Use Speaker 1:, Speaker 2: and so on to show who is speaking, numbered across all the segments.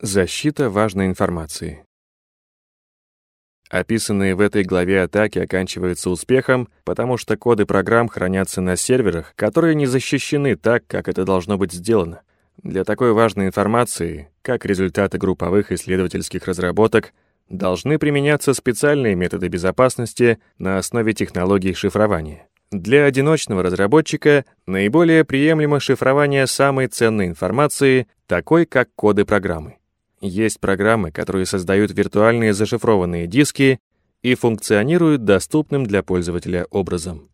Speaker 1: Защита важной информации. Описанные в этой главе атаки оканчиваются успехом, потому что коды программ хранятся на серверах, которые не защищены так, как это должно быть сделано. Для такой важной информации, как результаты групповых исследовательских разработок, должны применяться специальные методы безопасности на основе технологий шифрования. Для одиночного разработчика наиболее приемлемо шифрование самой ценной информации, такой как коды программы. Есть программы, которые создают виртуальные зашифрованные диски и функционируют доступным для пользователя образом.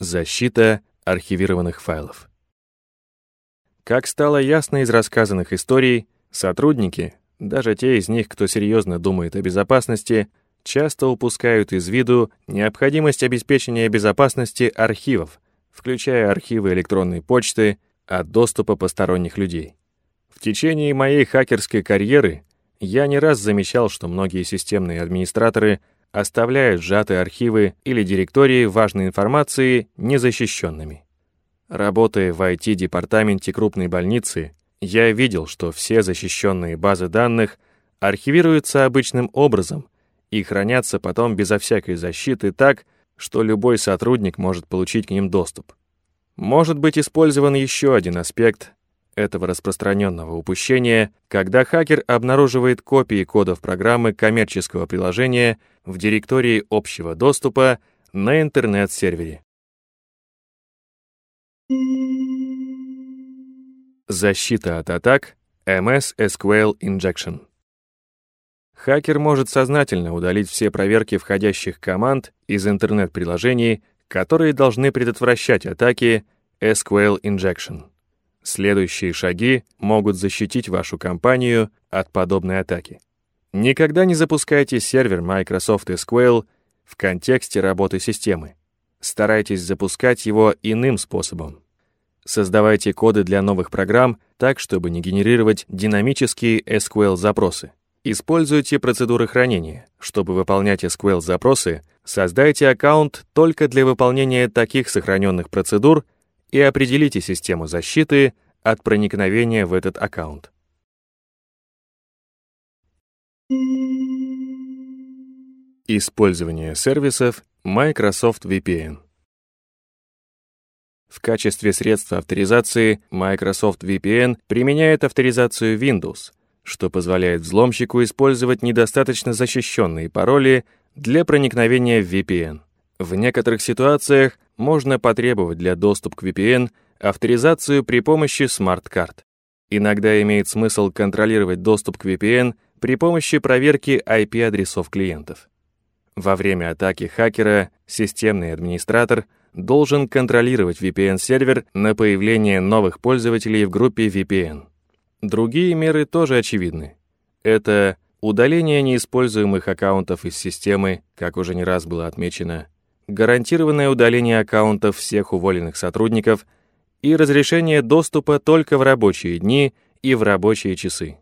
Speaker 1: Защита архивированных файлов. Как стало ясно из рассказанных историй, сотрудники, даже те из них, кто серьезно думает о безопасности, часто упускают из виду необходимость обеспечения безопасности архивов, включая архивы электронной почты, от доступа посторонних людей. В течение моей хакерской карьеры я не раз замечал, что многие системные администраторы оставляют сжатые архивы или директории важной информации незащищенными. Работая в IT-департаменте крупной больницы, я видел, что все защищенные базы данных архивируются обычным образом и хранятся потом безо всякой защиты так, что любой сотрудник может получить к ним доступ. Может быть использован еще один аспект этого распространенного упущения, когда хакер обнаруживает копии кодов программы коммерческого приложения в директории общего доступа на интернет-сервере. Защита от атак MS SQL Injection Хакер может сознательно удалить все проверки входящих команд из интернет-приложений, которые должны предотвращать атаки SQL Injection. Следующие шаги могут защитить вашу компанию от подобной атаки. Никогда не запускайте сервер Microsoft SQL в контексте работы системы. Старайтесь запускать его иным способом. Создавайте коды для новых программ так, чтобы не генерировать динамические SQL-запросы. Используйте процедуры хранения. Чтобы выполнять SQL-запросы, создайте аккаунт только для выполнения таких сохраненных процедур и определите систему защиты от проникновения в этот аккаунт. Использование сервисов Microsoft VPN. В качестве средства авторизации Microsoft VPN применяет авторизацию Windows — что позволяет взломщику использовать недостаточно защищенные пароли для проникновения в VPN. В некоторых ситуациях можно потребовать для доступа к VPN авторизацию при помощи смарт-карт. Иногда имеет смысл контролировать доступ к VPN при помощи проверки IP-адресов клиентов. Во время атаки хакера системный администратор должен контролировать VPN-сервер на появление новых пользователей в группе VPN. Другие меры тоже очевидны. Это удаление неиспользуемых аккаунтов из системы, как уже не раз было отмечено, гарантированное удаление аккаунтов всех уволенных сотрудников и разрешение доступа только в рабочие дни и в рабочие часы.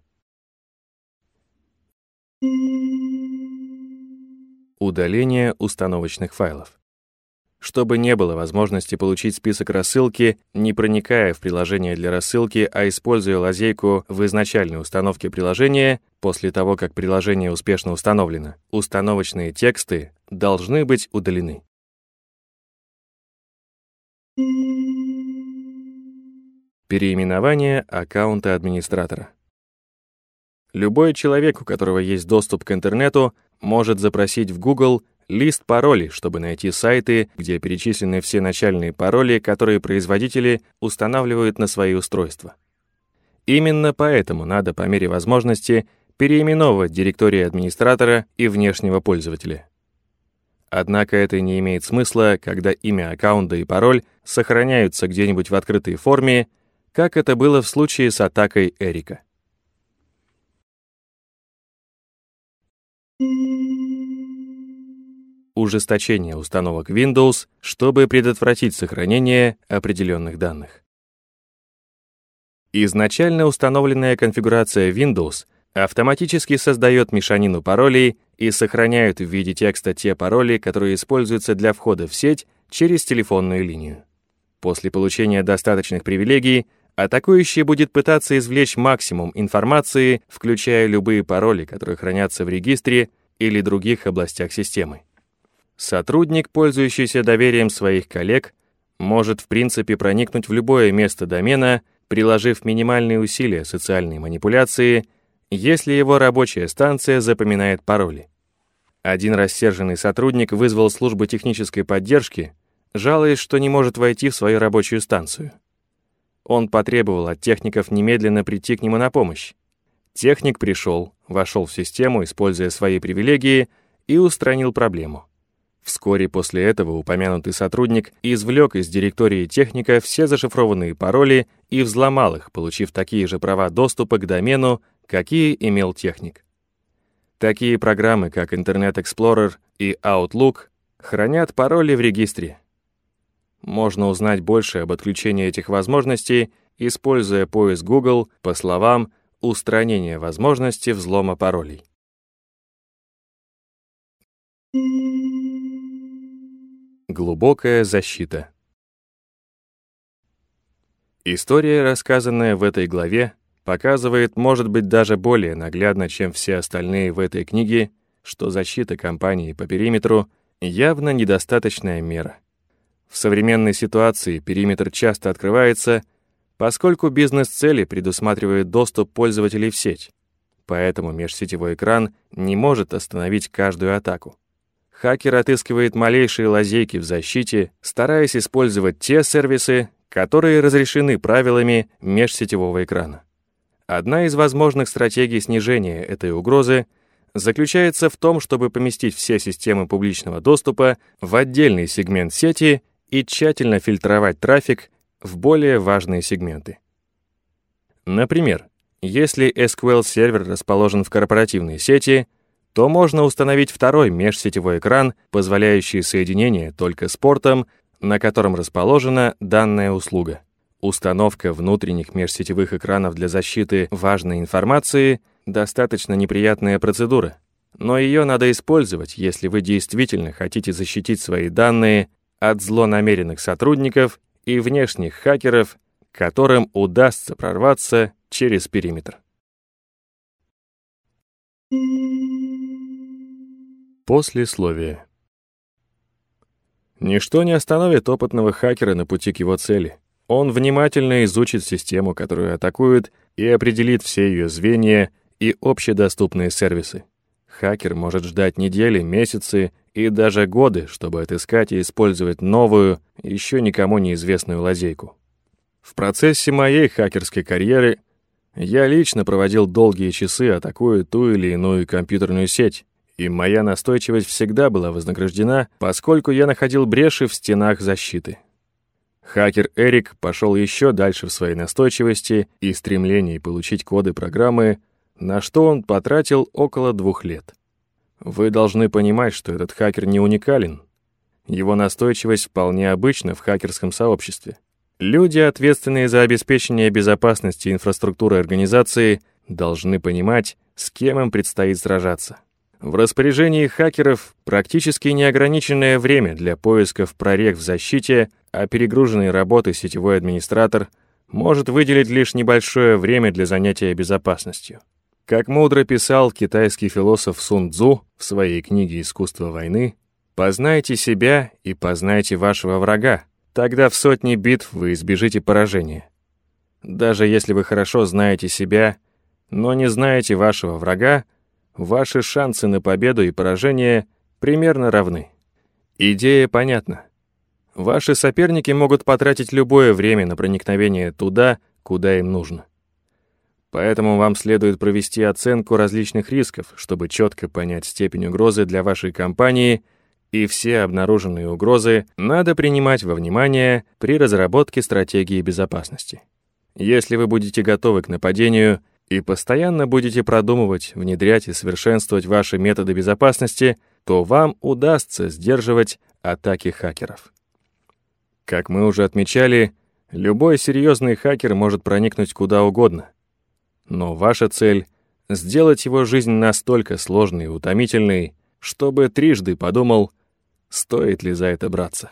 Speaker 1: Удаление установочных файлов чтобы не было возможности получить список рассылки, не проникая в приложение для рассылки, а используя лазейку в изначальной установке приложения, после того, как приложение успешно установлено, установочные тексты должны быть удалены. Переименование аккаунта администратора. Любой человек, у которого есть доступ к интернету, может запросить в Google лист паролей, чтобы найти сайты, где перечислены все начальные пароли, которые производители устанавливают на свои устройства. Именно поэтому надо по мере возможности переименовывать директории администратора и внешнего пользователя. Однако это не имеет смысла, когда имя аккаунта и пароль сохраняются где-нибудь в открытой форме, как это было в случае с атакой Эрика. Ужесточение установок Windows, чтобы предотвратить сохранение определенных данных. Изначально установленная конфигурация Windows автоматически создает мешанину паролей и сохраняет в виде текста те пароли, которые используются для входа в сеть через телефонную линию. После получения достаточных привилегий атакующий будет пытаться извлечь максимум информации, включая любые пароли, которые хранятся в регистре или других областях системы. Сотрудник, пользующийся доверием своих коллег, может в принципе проникнуть в любое место домена, приложив минимальные усилия социальной манипуляции, если его рабочая станция запоминает пароли. Один рассерженный сотрудник вызвал службу технической поддержки, жалуясь, что не может войти в свою рабочую станцию. Он потребовал от техников немедленно прийти к нему на помощь. Техник пришел, вошел в систему, используя свои привилегии, и устранил проблему. Вскоре после этого упомянутый сотрудник извлек из директории техника все зашифрованные пароли и взломал их, получив такие же права доступа к домену, какие имел техник. Такие программы, как Internet Explorer и Outlook, хранят пароли в регистре. Можно узнать больше об отключении этих возможностей, используя поиск Google по словам «устранение возможности взлома паролей». Глубокая защита. История, рассказанная в этой главе, показывает, может быть, даже более наглядно, чем все остальные в этой книге, что защита компании по периметру явно недостаточная мера. В современной ситуации периметр часто открывается, поскольку бизнес-цели предусматривают доступ пользователей в сеть, поэтому межсетевой экран не может остановить каждую атаку. Хакер отыскивает малейшие лазейки в защите, стараясь использовать те сервисы, которые разрешены правилами межсетевого экрана. Одна из возможных стратегий снижения этой угрозы заключается в том, чтобы поместить все системы публичного доступа в отдельный сегмент сети и тщательно фильтровать трафик в более важные сегменты. Например, если SQL-сервер расположен в корпоративной сети — то можно установить второй межсетевой экран, позволяющий соединение только с портом, на котором расположена данная услуга. Установка внутренних межсетевых экранов для защиты важной информации — достаточно неприятная процедура, но ее надо использовать, если вы действительно хотите защитить свои данные от злонамеренных сотрудников и внешних хакеров, которым удастся прорваться через периметр. Послесловие. Ничто не остановит опытного хакера на пути к его цели. Он внимательно изучит систему, которую атакуют, и определит все ее звенья и общедоступные сервисы. Хакер может ждать недели, месяцы и даже годы, чтобы отыскать и использовать новую, еще никому неизвестную лазейку. В процессе моей хакерской карьеры я лично проводил долгие часы, атакуя ту или иную компьютерную сеть, и моя настойчивость всегда была вознаграждена, поскольку я находил бреши в стенах защиты. Хакер Эрик пошел еще дальше в своей настойчивости и стремлении получить коды программы, на что он потратил около двух лет. Вы должны понимать, что этот хакер не уникален. Его настойчивость вполне обычна в хакерском сообществе. Люди, ответственные за обеспечение безопасности инфраструктуры организации, должны понимать, с кем им предстоит сражаться. В распоряжении хакеров практически неограниченное время для поисков прорех в защите, а перегруженный работой сетевой администратор может выделить лишь небольшое время для занятия безопасностью. Как мудро писал китайский философ Сун Цзу в своей книге «Искусство войны», «Познайте себя и познайте вашего врага, тогда в сотни битв вы избежите поражения». Даже если вы хорошо знаете себя, но не знаете вашего врага, ваши шансы на победу и поражение примерно равны. Идея понятна. Ваши соперники могут потратить любое время на проникновение туда, куда им нужно. Поэтому вам следует провести оценку различных рисков, чтобы четко понять степень угрозы для вашей компании, и все обнаруженные угрозы надо принимать во внимание при разработке стратегии безопасности. Если вы будете готовы к нападению — и постоянно будете продумывать, внедрять и совершенствовать ваши методы безопасности, то вам удастся сдерживать атаки хакеров. Как мы уже отмечали, любой серьезный хакер может проникнуть куда угодно. Но ваша цель — сделать его жизнь настолько сложной и утомительной, чтобы трижды подумал, стоит ли за это браться.